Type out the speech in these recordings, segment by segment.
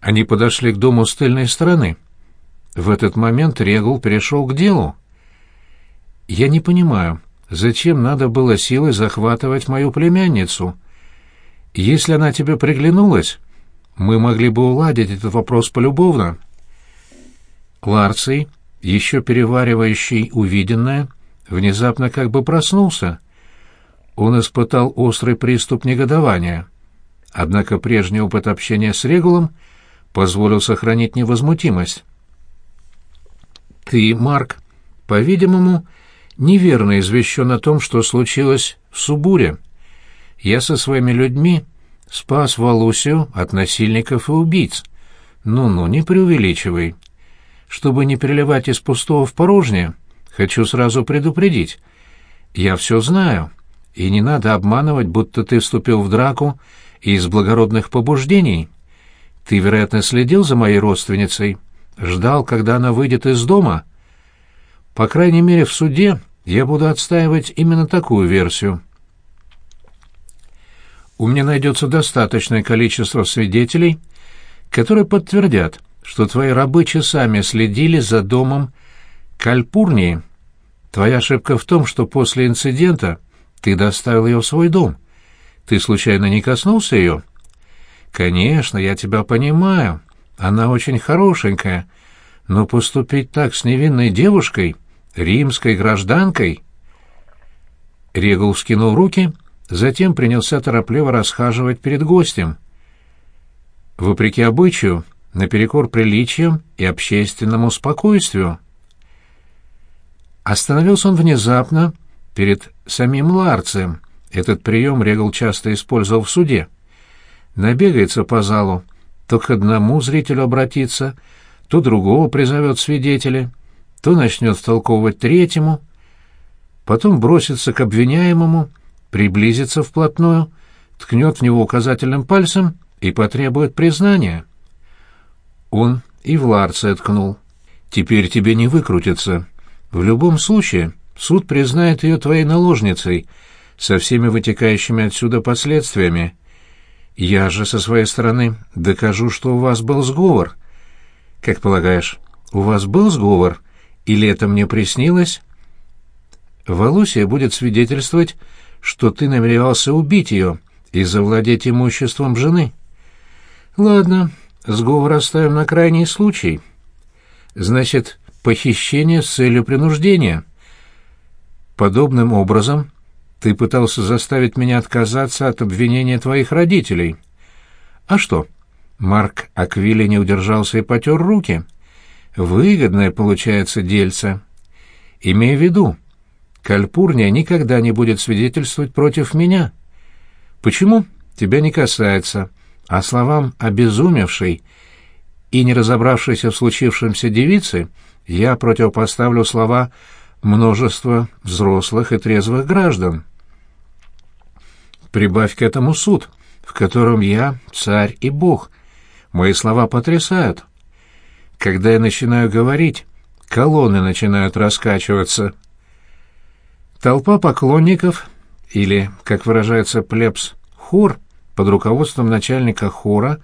Они подошли к дому с тыльной стороны. В этот момент Регул перешел к делу. «Я не понимаю, зачем надо было силой захватывать мою племянницу? Если она тебе приглянулась, мы могли бы уладить этот вопрос полюбовно». Ларций, еще переваривающий увиденное, внезапно как бы проснулся. Он испытал острый приступ негодования. Однако прежний опыт общения с Регулом позволил сохранить невозмутимость. «Ты, Марк, по-видимому, неверно извещен о том, что случилось в Субуре. Я со своими людьми спас Валусию от насильников и убийц. Ну-ну, не преувеличивай. Чтобы не переливать из пустого в порожнее, хочу сразу предупредить. Я все знаю, и не надо обманывать, будто ты вступил в драку из благородных побуждений. Ты, вероятно, следил за моей родственницей, ждал, когда она выйдет из дома. По крайней мере, в суде я буду отстаивать именно такую версию. У меня найдется достаточное количество свидетелей, которые подтвердят, что твои рабы часами следили за домом Кальпурнии. Твоя ошибка в том, что после инцидента ты доставил ее в свой дом. Ты случайно не коснулся ее? Конечно, я тебя понимаю. Она очень хорошенькая. Но поступить так с невинной девушкой, римской гражданкой... Регул скинул руки, затем принялся торопливо расхаживать перед гостем. Вопреки обычаю, наперекор приличиям и общественному спокойствию. Остановился он внезапно перед самим Ларцем. Этот прием Регул часто использовал в суде. Набегается по залу, то к одному зрителю обратиться, то другого призовет свидетеля, то начнет втолковывать третьему, потом бросится к обвиняемому, приблизится вплотную, ткнет в него указательным пальцем и потребует признания. Он и в Ларце ткнул. «Теперь тебе не выкрутиться. В любом случае суд признает ее твоей наложницей, со всеми вытекающими отсюда последствиями. Я же со своей стороны докажу, что у вас был сговор. Как полагаешь, у вас был сговор, или это мне приснилось? Валусия будет свидетельствовать, что ты намеревался убить ее и завладеть имуществом жены. Ладно, сговор оставим на крайний случай. Значит, похищение с целью принуждения. Подобным образом ты пытался заставить меня отказаться от обвинения твоих родителей. А что? Марк Аквили не удержался и потер руки. Выгодное получается дельце. Имей в виду, Кальпурния никогда не будет свидетельствовать против меня. Почему? Тебя не касается. А словам обезумевшей и не разобравшейся в случившемся девицы я противопоставлю слова множества взрослых и трезвых граждан. Прибавь к этому суд, в котором я царь и бог. Мои слова потрясают. Когда я начинаю говорить, колонны начинают раскачиваться. Толпа поклонников, или, как выражается плебс, хор, под руководством начальника хора,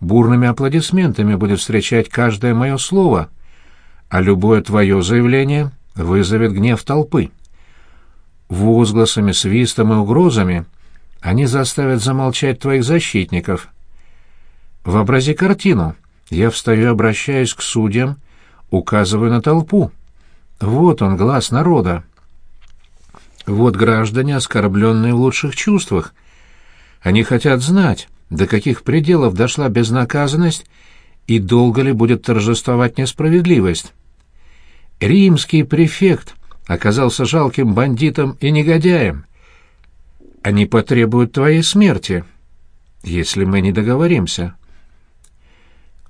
бурными аплодисментами будет встречать каждое мое слово, а любое твое заявление вызовет гнев толпы. Возгласами, свистом и угрозами — они заставят замолчать твоих защитников. Вообрази картину. Я встаю обращаюсь к судьям, указываю на толпу. Вот он, глаз народа. Вот граждане, оскорбленные в лучших чувствах. Они хотят знать, до каких пределов дошла безнаказанность и долго ли будет торжествовать несправедливость. Римский префект оказался жалким бандитом и негодяем. Они потребуют твоей смерти, если мы не договоримся.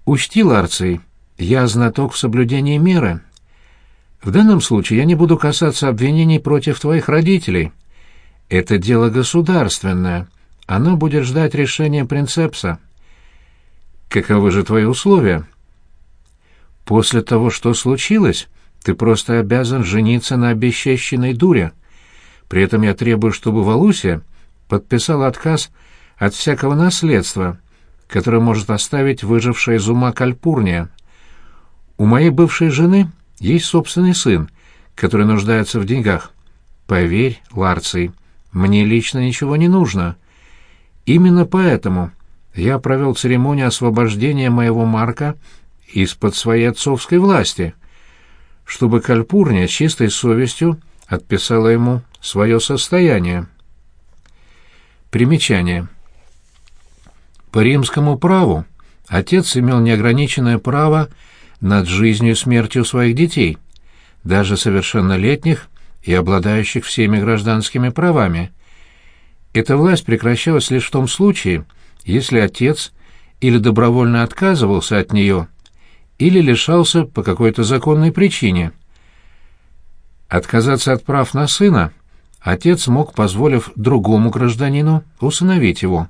Учти, Ларций, я знаток в соблюдении меры. В данном случае я не буду касаться обвинений против твоих родителей. Это дело государственное. Оно будет ждать решения принцепса. Каковы же твои условия? После того, что случилось, ты просто обязан жениться на обесчещенной дуре. При этом я требую, чтобы Валусия подписала отказ от всякого наследства, которое может оставить выжившая из ума кальпурния. У моей бывшей жены есть собственный сын, который нуждается в деньгах. Поверь, Ларций, мне лично ничего не нужно. Именно поэтому я провел церемонию освобождения моего Марка из-под своей отцовской власти, чтобы Кальпурния с чистой совестью отписала ему свое состояние. Примечание. По римскому праву отец имел неограниченное право над жизнью и смертью своих детей, даже совершеннолетних и обладающих всеми гражданскими правами. Эта власть прекращалась лишь в том случае, если отец или добровольно отказывался от нее, или лишался по какой-то законной причине. Отказаться от прав на сына отец мог, позволив другому гражданину усыновить его.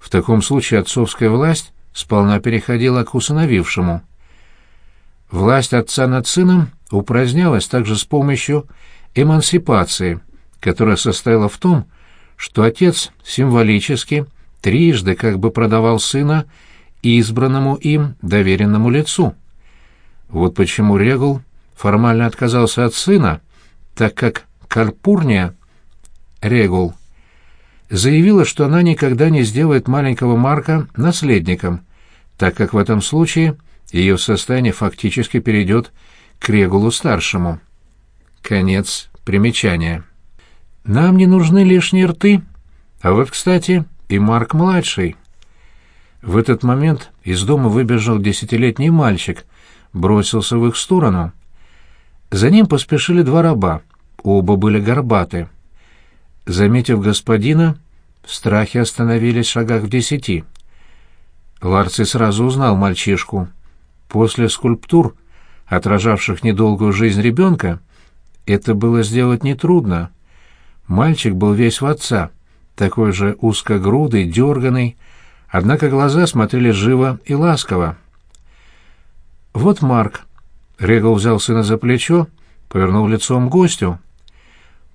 В таком случае отцовская власть сполна переходила к усыновившему. Власть отца над сыном упразднялась также с помощью эмансипации, которая состояла в том, что отец символически трижды как бы продавал сына избранному им доверенному лицу. Вот почему Регул формально отказался от сына, так как Карпурния, Регул, заявила, что она никогда не сделает маленького Марка наследником, так как в этом случае ее состояние фактически перейдет к Регулу-старшему. Конец примечания. Нам не нужны лишние рты, а вот, кстати, и Марк-младший. В этот момент из дома выбежал десятилетний мальчик, бросился в их сторону. За ним поспешили два раба, оба были горбаты. Заметив господина, в страхе остановились в шагах в десяти. Ларций сразу узнал мальчишку. После скульптур, отражавших недолгую жизнь ребенка, это было сделать нетрудно. Мальчик был весь в отца, такой же узкогрудый, дерганый, однако глаза смотрели живо и ласково. «Вот Марк», — Регал взял сына за плечо, повернул лицом к гостю.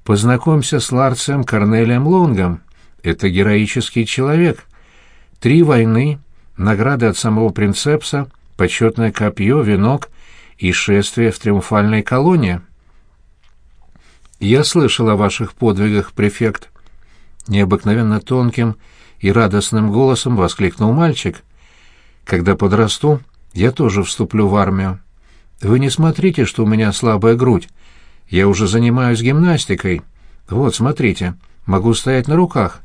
«Познакомься с Ларцем Корнелием Лонгом. Это героический человек. Три войны, награды от самого принцепса, почетное копье, венок и шествие в триумфальной колонне». «Я слышал о ваших подвигах, префект». Необыкновенно тонким и радостным голосом воскликнул мальчик. «Когда подрасту, я тоже вступлю в армию. Вы не смотрите, что у меня слабая грудь. Я уже занимаюсь гимнастикой. Вот, смотрите, могу стоять на руках».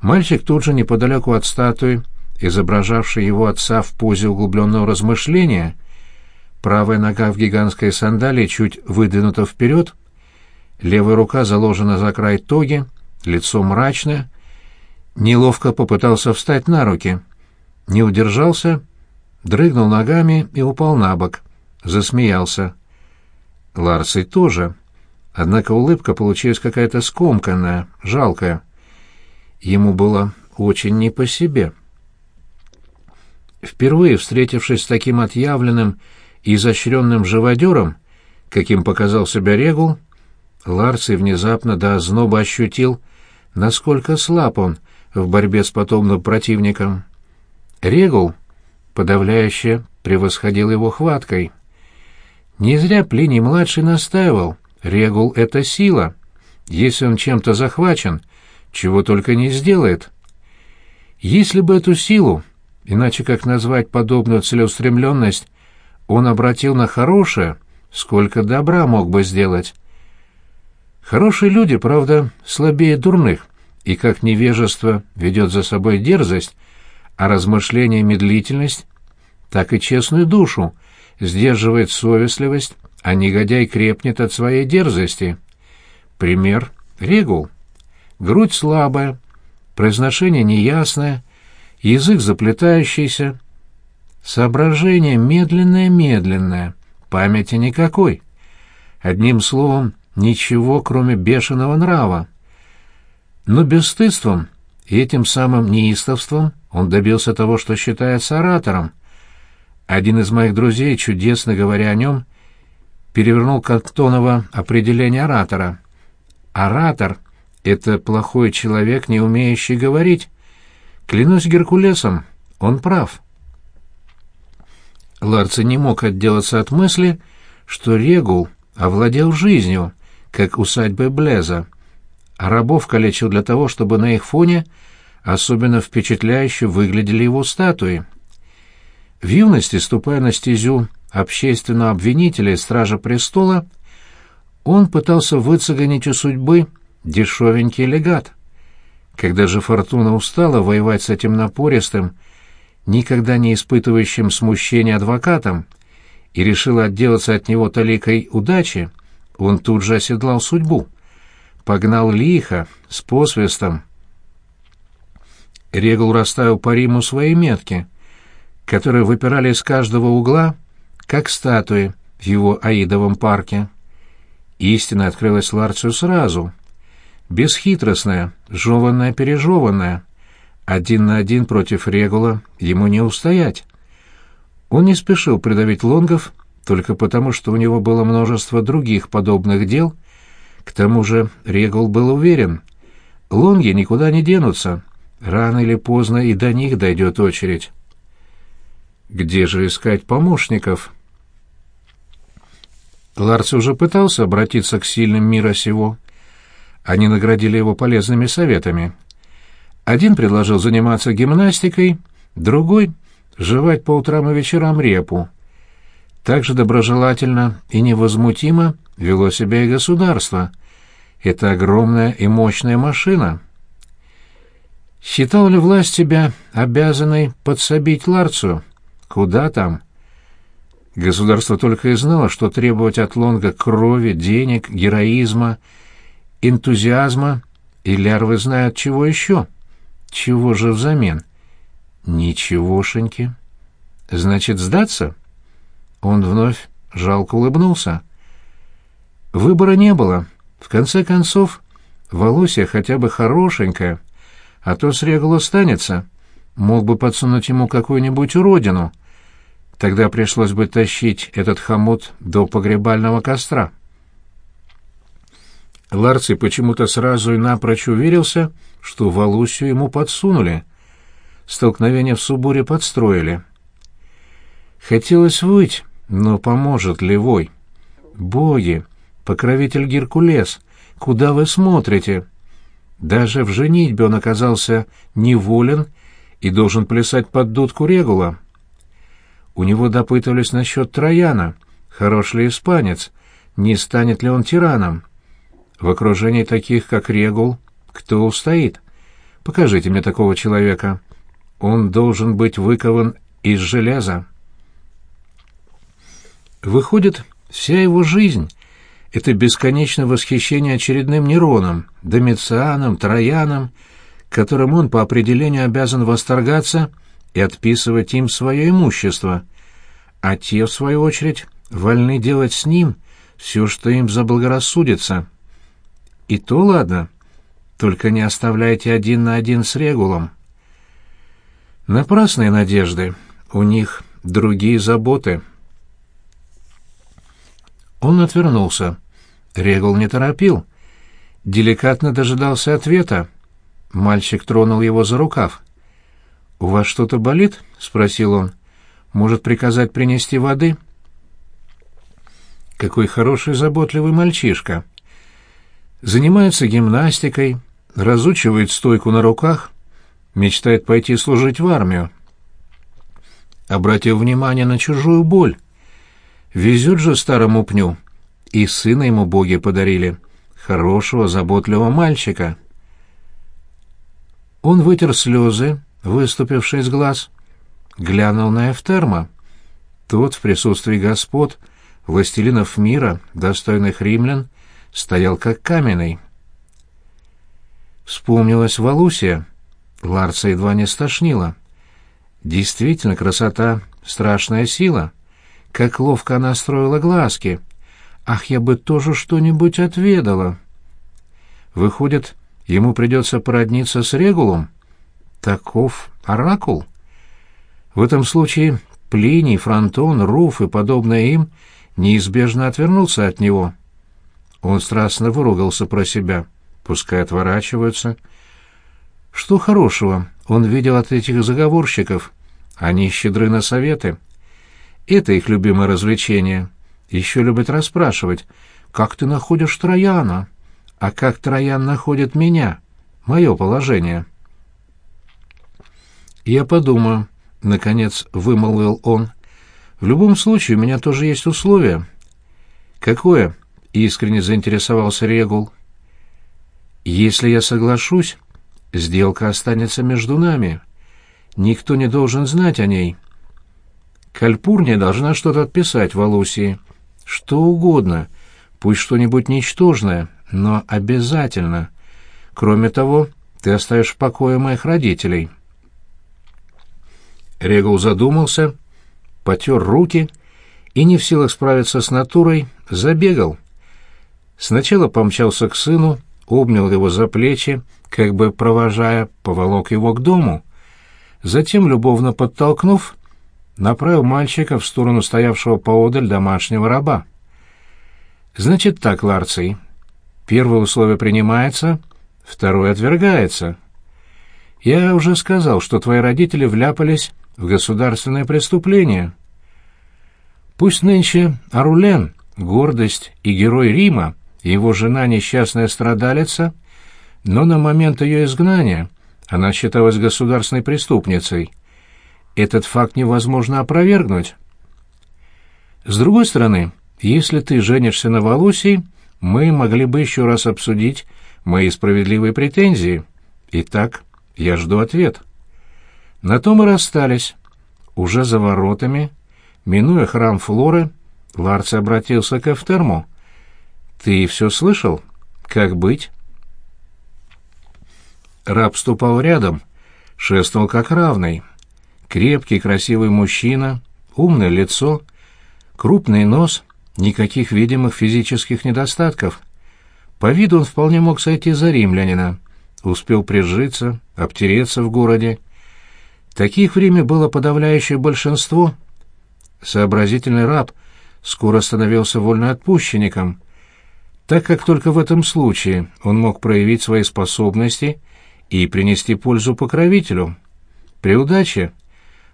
Мальчик тут же неподалеку от статуи, изображавшей его отца в позе углубленного размышления, Правая нога в гигантской сандалии чуть выдвинута вперед, левая рука заложена за край тоги, лицо мрачное. Неловко попытался встать на руки. Не удержался, дрыгнул ногами и упал на бок. Засмеялся. Ларсий тоже. Однако улыбка получилась какая-то скомканная, жалкая. Ему было очень не по себе. Впервые встретившись с таким отъявленным изощренным живодером, каким показал себя Регул, Ларций внезапно до озноба ощутил, насколько слаб он в борьбе с подобным противником. Регул подавляюще превосходил его хваткой. Не зря Плиний-младший настаивал, Регул — это сила. Если он чем-то захвачен, чего только не сделает. Если бы эту силу, иначе как назвать подобную целеустремленность, он обратил на хорошее, сколько добра мог бы сделать. Хорошие люди, правда, слабее дурных, и как невежество ведет за собой дерзость, а размышление — медлительность, так и честную душу сдерживает совестливость, а негодяй крепнет от своей дерзости. Пример — Регул. Грудь слабая, произношение неясное, язык заплетающийся, Соображение медленное-медленное, памяти никакой. Одним словом, ничего, кроме бешеного нрава. Но бесстыдством и этим самым неистовством он добился того, что считается оратором. Один из моих друзей, чудесно говоря о нем, перевернул Кантонова определение оратора. Оратор — это плохой человек, не умеющий говорить. Клянусь Геркулесом, он прав. Ларци не мог отделаться от мысли, что Регул овладел жизнью, как усадьбой Блеза, а рабов калечил для того, чтобы на их фоне особенно впечатляюще выглядели его статуи. В юности, ступая на стезю общественного обвинителя и стража престола, он пытался выцегонить у судьбы дешевенький легат. Когда же Фортуна устала воевать с этим напористым, никогда не испытывающим смущения адвокатом, и решила отделаться от него толикой удачи, он тут же оседлал судьбу. Погнал лихо, с посвистом. Регул расставил по Риму свои метки, которые выпирали из каждого угла, как статуи в его Аидовом парке. Истина открылась Ларцию сразу. Бесхитростная, жеванная-пережеванная. Один на один против Регула ему не устоять. Он не спешил придавить лонгов только потому, что у него было множество других подобных дел. К тому же Регул был уверен, лонги никуда не денутся. Рано или поздно и до них дойдет очередь. Где же искать помощников? Ларс уже пытался обратиться к сильным мира сего. Они наградили его полезными советами. Один предложил заниматься гимнастикой, другой — жевать по утрам и вечерам репу. Также доброжелательно и невозмутимо вело себя и государство. Это огромная и мощная машина. Считал ли власть тебя обязанной подсобить Ларцу? Куда там? Государство только и знало, что требовать от Лонга крови, денег, героизма, энтузиазма, и лярвы знают чего еще. Чего же взамен? Ничегошеньки. Значит, сдаться? Он вновь жалко улыбнулся. Выбора не было. В конце концов, Волосия хотя бы хорошенькая, а то с Регул останется. Мог бы подсунуть ему какую-нибудь уродину. Тогда пришлось бы тащить этот хомут до погребального костра. Ларций почему-то сразу и напрочь уверился, что Валусию ему подсунули. Столкновение в Субуре подстроили. Хотелось выть, но поможет ли вой? Боги, покровитель Геркулес, куда вы смотрите? Даже в женитьбе он оказался неволен и должен плясать под дудку Регула. У него допытывались насчет Трояна, хорош ли испанец, не станет ли он тираном. В окружении таких, как Регул, кто устоит? Покажите мне такого человека. Он должен быть выкован из железа. Выходит, вся его жизнь — это бесконечное восхищение очередным Нероном, Домицианом, Трояном, которым он по определению обязан восторгаться и отписывать им свое имущество, а те, в свою очередь, вольны делать с ним все, что им заблагорассудится. И то ладно, только не оставляйте один на один с Регулом. Напрасные надежды, у них другие заботы. Он отвернулся. Регул не торопил. Деликатно дожидался ответа. Мальчик тронул его за рукав. «У вас что-то болит?» — спросил он. «Может, приказать принести воды?» «Какой хороший, заботливый мальчишка!» Занимается гимнастикой, разучивает стойку на руках, мечтает пойти служить в армию. Обратил внимание на чужую боль. Везет же старому пню. И сына ему боги подарили. Хорошего, заботливого мальчика. Он вытер слезы, выступивший из глаз, глянул на Эфтерма. Тот в присутствии господ, властелинов мира, достойных римлян, стоял как каменный. Вспомнилась Валусия. Ларца едва не стошнила. Действительно, красота — страшная сила. Как ловко она строила глазки. Ах, я бы тоже что-нибудь отведала. Выходит, ему придется породниться с Регулом? Таков оракул. В этом случае Плиний, Фронтон, Руф и подобное им неизбежно отвернутся от него. Он страстно выругался про себя. Пускай отворачиваются. Что хорошего он видел от этих заговорщиков. Они щедры на советы. Это их любимое развлечение. Еще любят расспрашивать, как ты находишь Трояна, а как Троян находит меня, мое положение. Я подумаю, — наконец вымолвил он. В любом случае, у меня тоже есть условие. Какое? — искренне заинтересовался Регул. Если я соглашусь, сделка останется между нами. Никто не должен знать о ней. Кальпурния должна что-то отписать Валусии. Что угодно, пусть что-нибудь ничтожное, но обязательно. Кроме того, ты оставишь в покое моих родителей». Регул задумался, потер руки и, не в силах справиться с натурой, забегал. Сначала помчался к сыну, обнял его за плечи, как бы провожая, поволок его к дому. Затем, любовно подтолкнув, направил мальчика в сторону стоявшего поодаль домашнего раба. «Значит так, Ларций, первое условие принимается, второе отвергается. Я уже сказал, что твои родители вляпались в государственное преступление. Пусть нынче Арулен, гордость и герой Рима, его жена несчастная страдалица, но на момент ее изгнания она считалась государственной преступницей. Этот факт невозможно опровергнуть. С другой стороны, если ты женишься на Валусии, мы могли бы еще раз обсудить мои справедливые претензии. Итак, я жду ответ». На том и расстались. Уже за воротами, минуя храм Флоры, Ларци обратился к Эфтерму. «Ты все слышал? Как быть?» Раб ступал рядом, шествовал как равный. Крепкий, красивый мужчина, умное лицо, крупный нос, никаких видимых физических недостатков. По виду он вполне мог сойти за римлянина. Успел прижиться, обтереться в городе, Таких в было подавляющее большинство. Сообразительный раб скоро становился вольноотпущенником, так как только в этом случае он мог проявить свои способности и принести пользу покровителю. При удаче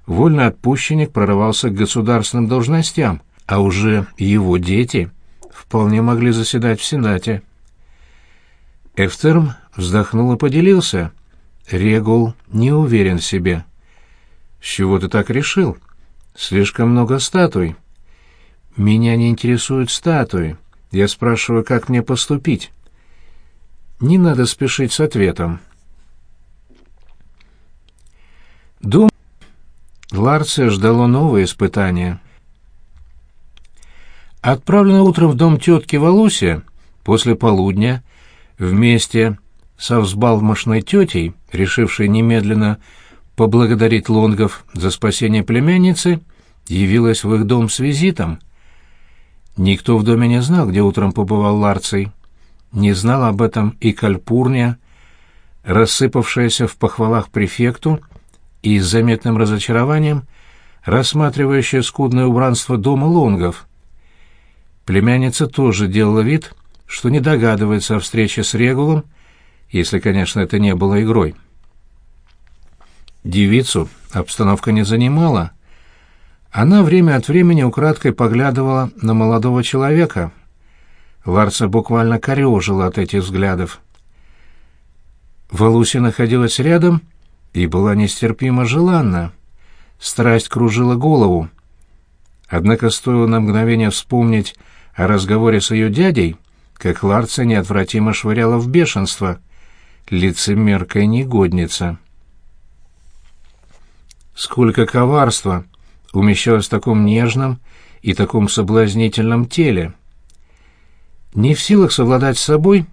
вольноотпущенник прорывался к государственным должностям, а уже его дети вполне могли заседать в Сенате. Эфтерм вздохнул и поделился. Регул не уверен в себе. «С чего ты так решил? Слишком много статуй». «Меня не интересуют статуи. Я спрашиваю, как мне поступить». «Не надо спешить с ответом». Дом Ларция ждало новое испытание. Отправлено утром в дом тетки Валуся, после полудня, вместе со взбалмошной тетей, решившей немедленно поблагодарить Лонгов за спасение племянницы, явилась в их дом с визитом. Никто в доме не знал, где утром побывал Ларций. Не знал об этом и Кальпурния, рассыпавшаяся в похвалах префекту и с заметным разочарованием рассматривающая скудное убранство дома Лонгов. Племянница тоже делала вид, что не догадывается о встрече с Регулом, если, конечно, это не было игрой. Девицу обстановка не занимала. Она время от времени украдкой поглядывала на молодого человека. Ларса буквально корежила от этих взглядов. Валуся находилась рядом и была нестерпимо желанна. Страсть кружила голову. Однако стоило на мгновение вспомнить о разговоре с ее дядей, как Ларца неотвратимо швыряла в бешенство. Лицемеркая негодница. Сколько коварства умещалось в таком нежном и таком соблазнительном теле. Не в силах совладать с собой,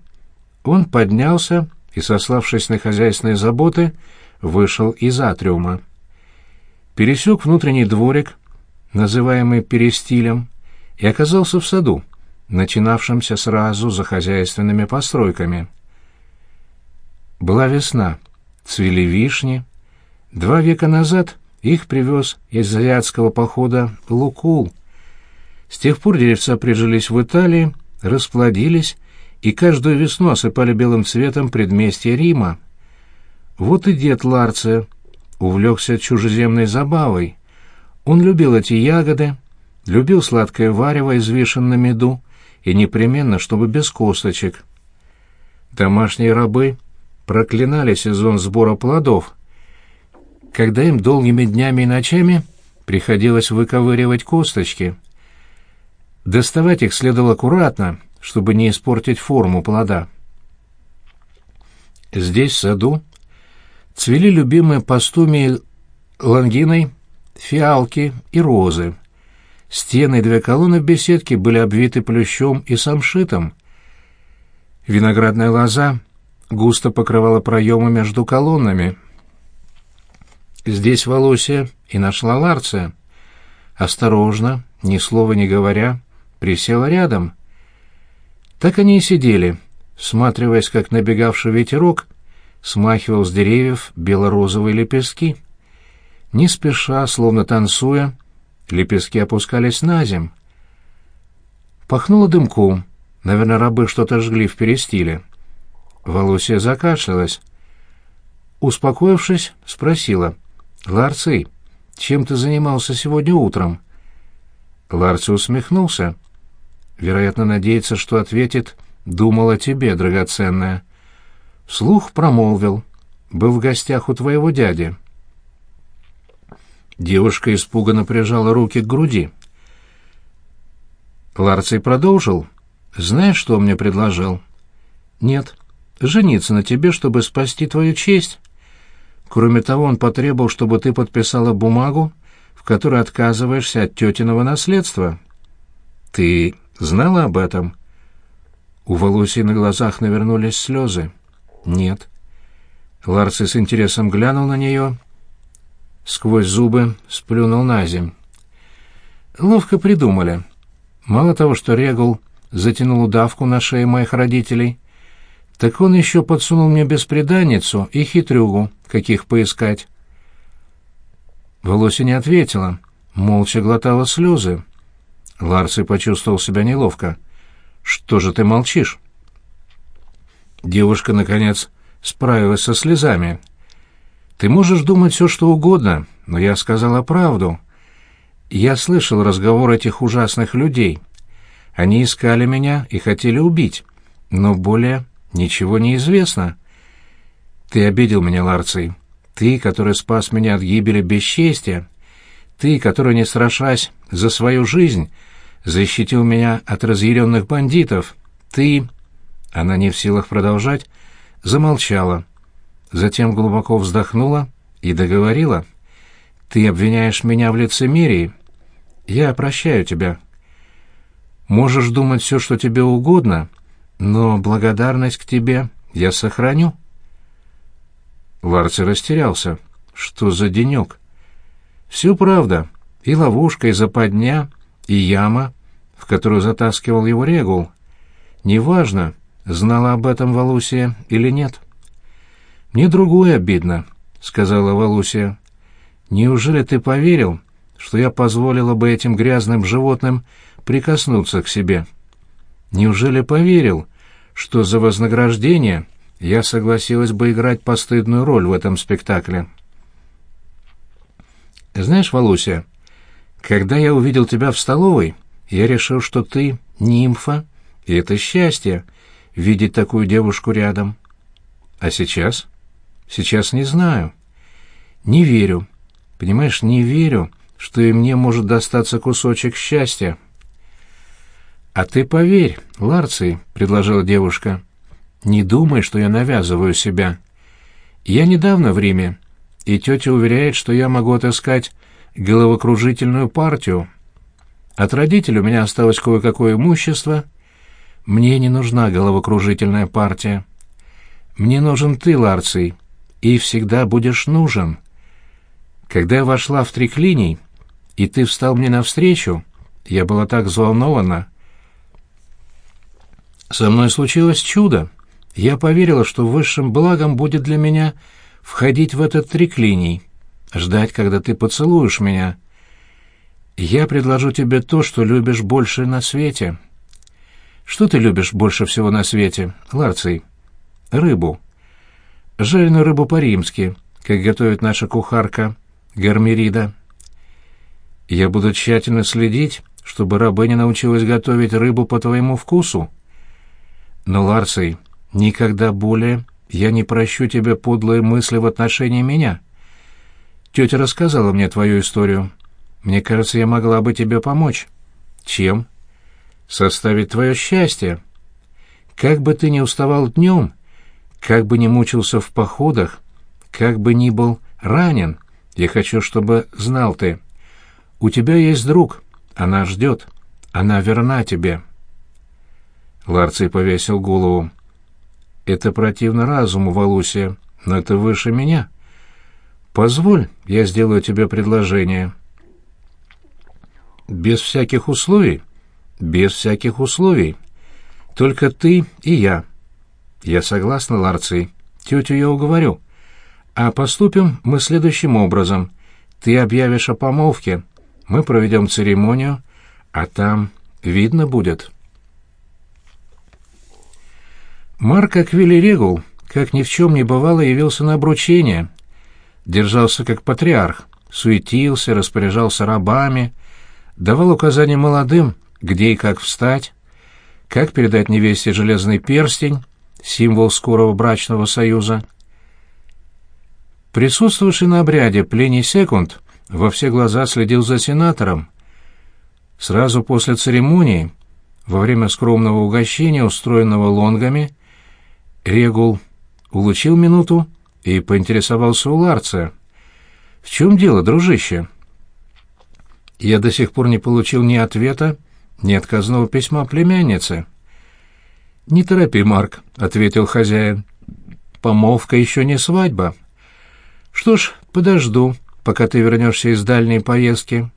он поднялся и, сославшись на хозяйственные заботы, вышел из атриума. Пересек внутренний дворик, называемый перестилем, и оказался в саду, начинавшемся сразу за хозяйственными постройками. Была весна, цвели вишни, Два века назад их привез из азиатского похода Лукул. С тех пор деревца прижились в Италии, расплодились и каждую весну осыпали белым цветом предместья Рима. Вот и дед Ларция увлекся чужеземной забавой. Он любил эти ягоды, любил сладкое варево из вишен на меду, и непременно, чтобы без косточек. Домашние рабы проклинали сезон сбора плодов, когда им долгими днями и ночами приходилось выковыривать косточки. Доставать их следовало аккуратно, чтобы не испортить форму плода. Здесь, в саду, цвели любимые пастуми лангиной фиалки и розы. Стены и две колонны в беседке были обвиты плющом и самшитом. Виноградная лоза густо покрывала проемы между колоннами. Здесь Волосия и нашла Ларция. Осторожно, ни слова не говоря, присела рядом. Так они и сидели, всматриваясь, как набегавший ветерок смахивал с деревьев бело-розовые лепестки. Не спеша, словно танцуя, лепестки опускались на земь. Пахнуло дымком, наверное, рабы что-то жгли в перестиле. Волосия закашлялась. Успокоившись, спросила, «Ларций, чем ты занимался сегодня утром?» Ларций усмехнулся. Вероятно, надеется, что ответит «Думал о тебе, драгоценная». Слух промолвил. «Был в гостях у твоего дяди». Девушка испуганно прижала руки к груди. Ларций продолжил. «Знаешь, что он мне предложил?» «Нет. Жениться на тебе, чтобы спасти твою честь. Кроме того, он потребовал, чтобы ты подписала бумагу, в которой отказываешься от тетиного наследства. Ты знала об этом?» У Волоси на глазах навернулись слезы. «Нет». Ларций с интересом глянул на нее сквозь зубы сплюнул на земь. Ловко придумали. Мало того, что Регул затянул удавку на шее моих родителей, так он еще подсунул мне беспреданницу и хитрюгу, каких поискать. Волося не ответила, молча глотала слезы. Ларси почувствовал себя неловко. «Что же ты молчишь?» Девушка, наконец, справилась со слезами. Ты можешь думать все, что угодно, но я сказала правду. Я слышал разговор этих ужасных людей. Они искали меня и хотели убить, но более ничего не известно. Ты обидел меня, Ларций. Ты, который спас меня от гибели бесчестия. Ты, который, не страшась за свою жизнь, защитил меня от разъяренных бандитов. Ты...» Она не в силах продолжать, замолчала затем глубоко вздохнула и договорила. «Ты обвиняешь меня в лицемерии. Я прощаю тебя. Можешь думать все, что тебе угодно, но благодарность к тебе я сохраню». Ларци растерялся. «Что за денек?» «Все правда. И ловушка, и западня, и яма, в которую затаскивал его Регул. Неважно, знала об этом Валусия или нет». «Мне другое обидно», — сказала Валусия. «Неужели ты поверил, что я позволила бы этим грязным животным прикоснуться к себе? Неужели поверил, что за вознаграждение я согласилась бы играть постыдную роль в этом спектакле?» «Знаешь, Валусия, когда я увидел тебя в столовой, я решил, что ты нимфа, и это счастье — видеть такую девушку рядом. А сейчас?» Сейчас не знаю. Не верю. Понимаешь, не верю, что и мне может достаться кусочек счастья. А ты поверь, Ларций, предложила девушка. Не думай, что я навязываю себя. Я недавно в Риме, и тетя уверяет, что я могу отыскать головокружительную партию. От родителей у меня осталось кое-какое имущество. Мне не нужна головокружительная партия. Мне нужен ты, Ларций, и всегда будешь нужен. Когда я вошла в триклиний, и ты встал мне навстречу, я была так взволнована. Со мной случилось чудо. Я поверила, что высшим благом будет для меня входить в этот триклиний, ждать, когда ты поцелуешь меня. Я предложу тебе то, что любишь больше на свете. Что ты любишь больше всего на свете, Ларций? Рыбу. жареную рыбу по-римски, как готовит наша кухарка Гармерида. Я буду тщательно следить, чтобы рабыня научилась готовить рыбу по твоему вкусу. Но, Ларсей, никогда более я не прощу тебе подлые мысли в отношении меня. Тетя рассказала мне твою историю. Мне кажется, я могла бы тебе помочь. Чем? Составить твое счастье. Как бы ты ни уставал днем, как бы ни мучился в походах, как бы ни был ранен, я хочу, чтобы знал ты. У тебя есть друг, она ждет, она верна тебе. Ларций повесил голову. Это противно разуму, Валусия, но это выше меня. Позволь, я сделаю тебе предложение. Без всяких условий? Без всяких условий. Только ты и я. Я согласна, Ларций. Тетю я уговорю. А поступим мы следующим образом. Ты объявишь о помолвке, мы проведем церемонию, а там видно будет». Марк Аквили Регул, как ни в чем не бывало, явился на обручение. Держался как патриарх, суетился, распоряжался рабами, давал указания молодым, где и как встать, как передать невесте железный перстень, символ скорого брачного союза. Присутствовавший на обряде Плений Секунд во все глаза следил за сенатором. Сразу после церемонии, во время скромного угощения, устроенного лонгами, Регул улучил минуту и поинтересовался у Ларца. «В чем дело, дружище?» «Я до сих пор не получил ни ответа, ни отказного письма племянницы». «Не торопи, Марк», — ответил хозяин. «Помолвка еще не свадьба». «Что ж, подожду, пока ты вернешься из дальней поездки».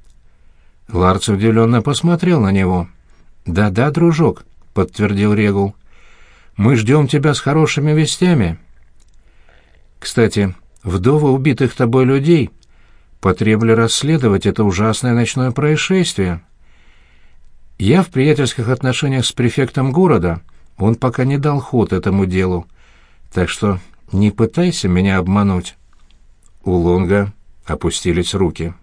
Ларц удивленно посмотрел на него. «Да-да, дружок», — подтвердил Регул. Мы ждем тебя с хорошими вестями. Кстати, вдовы убитых тобой людей потребовали расследовать это ужасное ночное происшествие. Я в приятельских отношениях с префектом города, он пока не дал ход этому делу, так что не пытайся меня обмануть. У Лонга опустились руки.